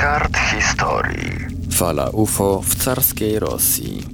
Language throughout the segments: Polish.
kart historii. Fala UFO w carskiej Rosji.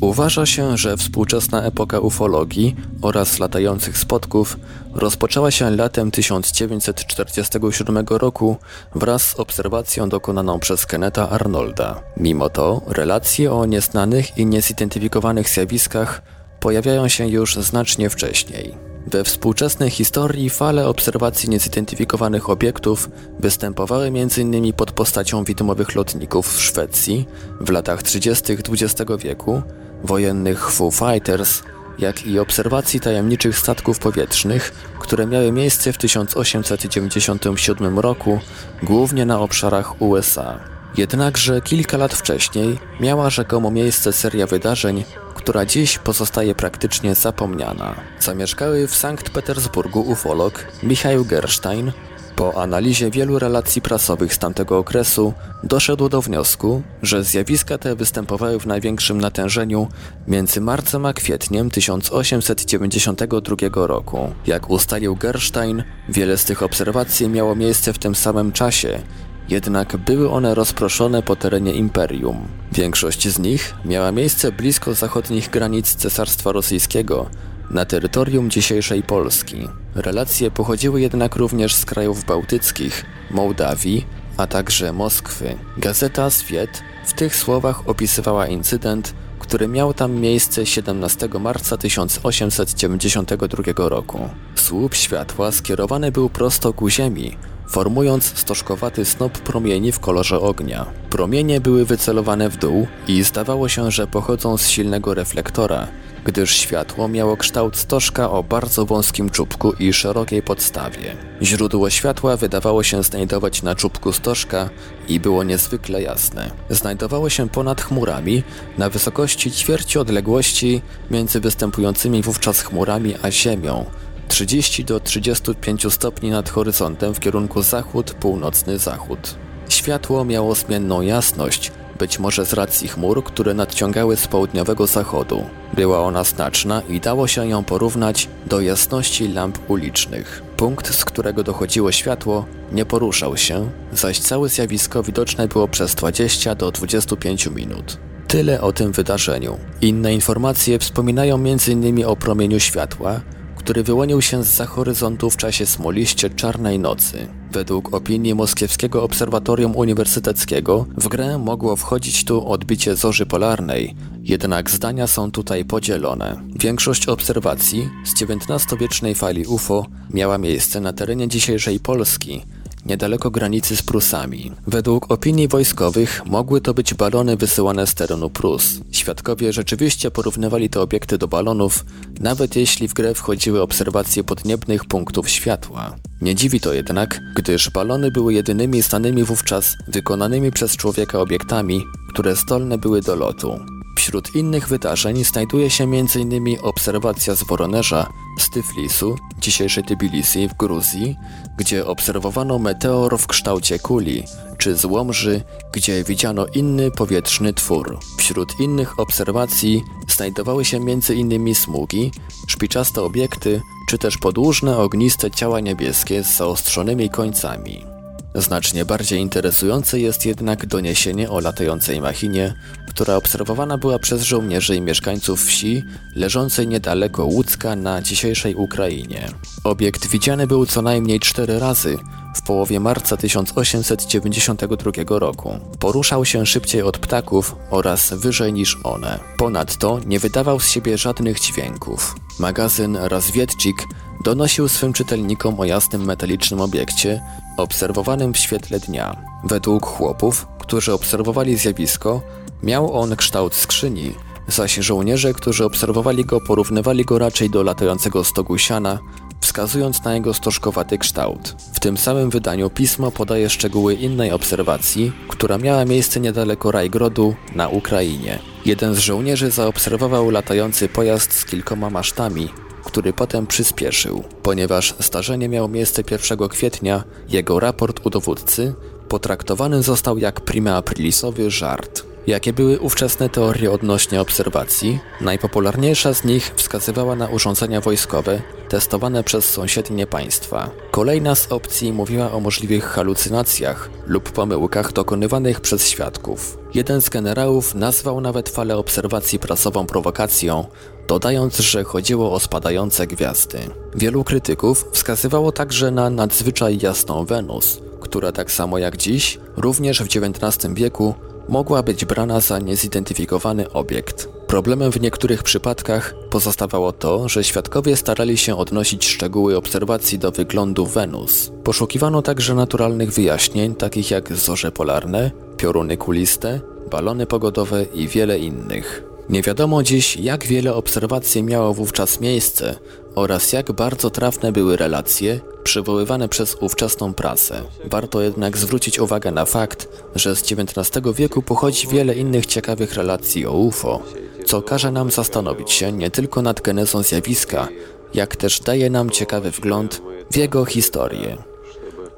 Uważa się, że współczesna epoka ufologii oraz latających spotków rozpoczęła się latem 1947 roku wraz z obserwacją dokonaną przez Kenneta Arnolda. Mimo to relacje o nieznanych i niezidentyfikowanych zjawiskach pojawiają się już znacznie wcześniej. We współczesnej historii fale obserwacji niezidentyfikowanych obiektów występowały m.in. pod postacią widomowych lotników w Szwecji w latach 30. XX wieku, wojennych Foo Fighters, jak i obserwacji tajemniczych statków powietrznych, które miały miejsce w 1897 roku, głównie na obszarach USA. Jednakże kilka lat wcześniej miała rzekomo miejsce seria wydarzeń, która dziś pozostaje praktycznie zapomniana. Zamieszkały w Sankt Petersburgu ufolog Michał Gerstein po analizie wielu relacji prasowych z tamtego okresu doszedł do wniosku, że zjawiska te występowały w największym natężeniu między marcem a kwietniem 1892 roku. Jak ustalił Gerstein, wiele z tych obserwacji miało miejsce w tym samym czasie jednak były one rozproszone po terenie imperium. Większość z nich miała miejsce blisko zachodnich granic Cesarstwa Rosyjskiego, na terytorium dzisiejszej Polski. Relacje pochodziły jednak również z krajów bałtyckich, Mołdawii, a także Moskwy. Gazeta Swiet w tych słowach opisywała incydent, który miał tam miejsce 17 marca 1892 roku. Słup światła skierowany był prosto ku Ziemi, formując stożkowaty snop promieni w kolorze ognia. Promienie były wycelowane w dół i zdawało się, że pochodzą z silnego reflektora, gdyż światło miało kształt stożka o bardzo wąskim czubku i szerokiej podstawie. Źródło światła wydawało się znajdować na czubku stożka i było niezwykle jasne. Znajdowało się ponad chmurami, na wysokości ćwierci odległości między występującymi wówczas chmurami a Ziemią, 30 do 35 stopni nad horyzontem w kierunku zachód-północny-zachód. Światło miało zmienną jasność, być może z racji chmur, które nadciągały z południowego zachodu. Była ona znaczna i dało się ją porównać do jasności lamp ulicznych. Punkt, z którego dochodziło światło, nie poruszał się, zaś całe zjawisko widoczne było przez 20 do 25 minut. Tyle o tym wydarzeniu. Inne informacje wspominają m.in. o promieniu światła, który wyłonił się z za horyzontu w czasie smoliście czarnej nocy. Według opinii Moskiewskiego Obserwatorium Uniwersyteckiego w grę mogło wchodzić tu odbicie zorzy polarnej, jednak zdania są tutaj podzielone. Większość obserwacji z XIX-wiecznej fali UFO miała miejsce na terenie dzisiejszej Polski, niedaleko granicy z Prusami. Według opinii wojskowych mogły to być balony wysyłane z terenu Prus. Świadkowie rzeczywiście porównywali te obiekty do balonów, nawet jeśli w grę wchodziły obserwacje podniebnych punktów światła. Nie dziwi to jednak, gdyż balony były jedynymi znanymi wówczas wykonanymi przez człowieka obiektami, które zdolne były do lotu. Wśród innych wydarzeń znajduje się m.in. obserwacja z Woronerza, z Tyflisu, dzisiejszej Tbilisi w Gruzji, gdzie obserwowano meteor w kształcie kuli, czy z Łomży, gdzie widziano inny powietrzny twór. Wśród innych obserwacji znajdowały się m.in. smugi, szpiczaste obiekty, czy też podłużne ogniste ciała niebieskie z zaostrzonymi końcami. Znacznie bardziej interesujące jest jednak doniesienie o latającej machinie, która obserwowana była przez żołnierzy i mieszkańców wsi leżącej niedaleko Łódzka na dzisiejszej Ukrainie. Obiekt widziany był co najmniej cztery razy w połowie marca 1892 roku. Poruszał się szybciej od ptaków oraz wyżej niż one. Ponadto nie wydawał z siebie żadnych dźwięków. Magazyn Razwiedcik donosił swym czytelnikom o jasnym metalicznym obiekcie, obserwowanym w świetle dnia. Według chłopów, którzy obserwowali zjawisko, miał on kształt skrzyni, zaś żołnierze, którzy obserwowali go, porównywali go raczej do latającego stogu siana, wskazując na jego stożkowaty kształt. W tym samym wydaniu pismo podaje szczegóły innej obserwacji, która miała miejsce niedaleko Rajgrodu na Ukrainie. Jeden z żołnierzy zaobserwował latający pojazd z kilkoma masztami, który potem przyspieszył. Ponieważ zdarzenie miało miejsce 1 kwietnia, jego raport u dowódcy potraktowany został jak prima aprilisowy żart. Jakie były ówczesne teorie odnośnie obserwacji? Najpopularniejsza z nich wskazywała na urządzenia wojskowe testowane przez sąsiednie państwa. Kolejna z opcji mówiła o możliwych halucynacjach lub pomyłkach dokonywanych przez świadków. Jeden z generałów nazwał nawet falę obserwacji prasową prowokacją, dodając, że chodziło o spadające gwiazdy. Wielu krytyków wskazywało także na nadzwyczaj jasną Wenus, która tak samo jak dziś, również w XIX wieku, mogła być brana za niezidentyfikowany obiekt. Problemem w niektórych przypadkach pozostawało to, że świadkowie starali się odnosić szczegóły obserwacji do wyglądu Wenus. Poszukiwano także naturalnych wyjaśnień, takich jak zorze polarne, pioruny kuliste, balony pogodowe i wiele innych. Nie wiadomo dziś, jak wiele obserwacji miało wówczas miejsce oraz jak bardzo trafne były relacje przywoływane przez ówczesną prasę. Warto jednak zwrócić uwagę na fakt, że z XIX wieku pochodzi wiele innych ciekawych relacji o UFO, co każe nam zastanowić się nie tylko nad genezą zjawiska, jak też daje nam ciekawy wgląd w jego historię.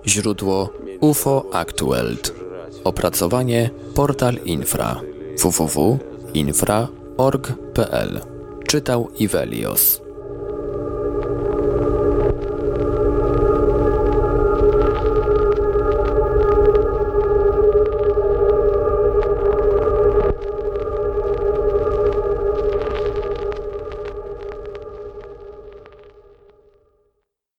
Źródło UFO Actuelt. Opracowanie Portal Infra www.infra.org.pl Czytał Ivelios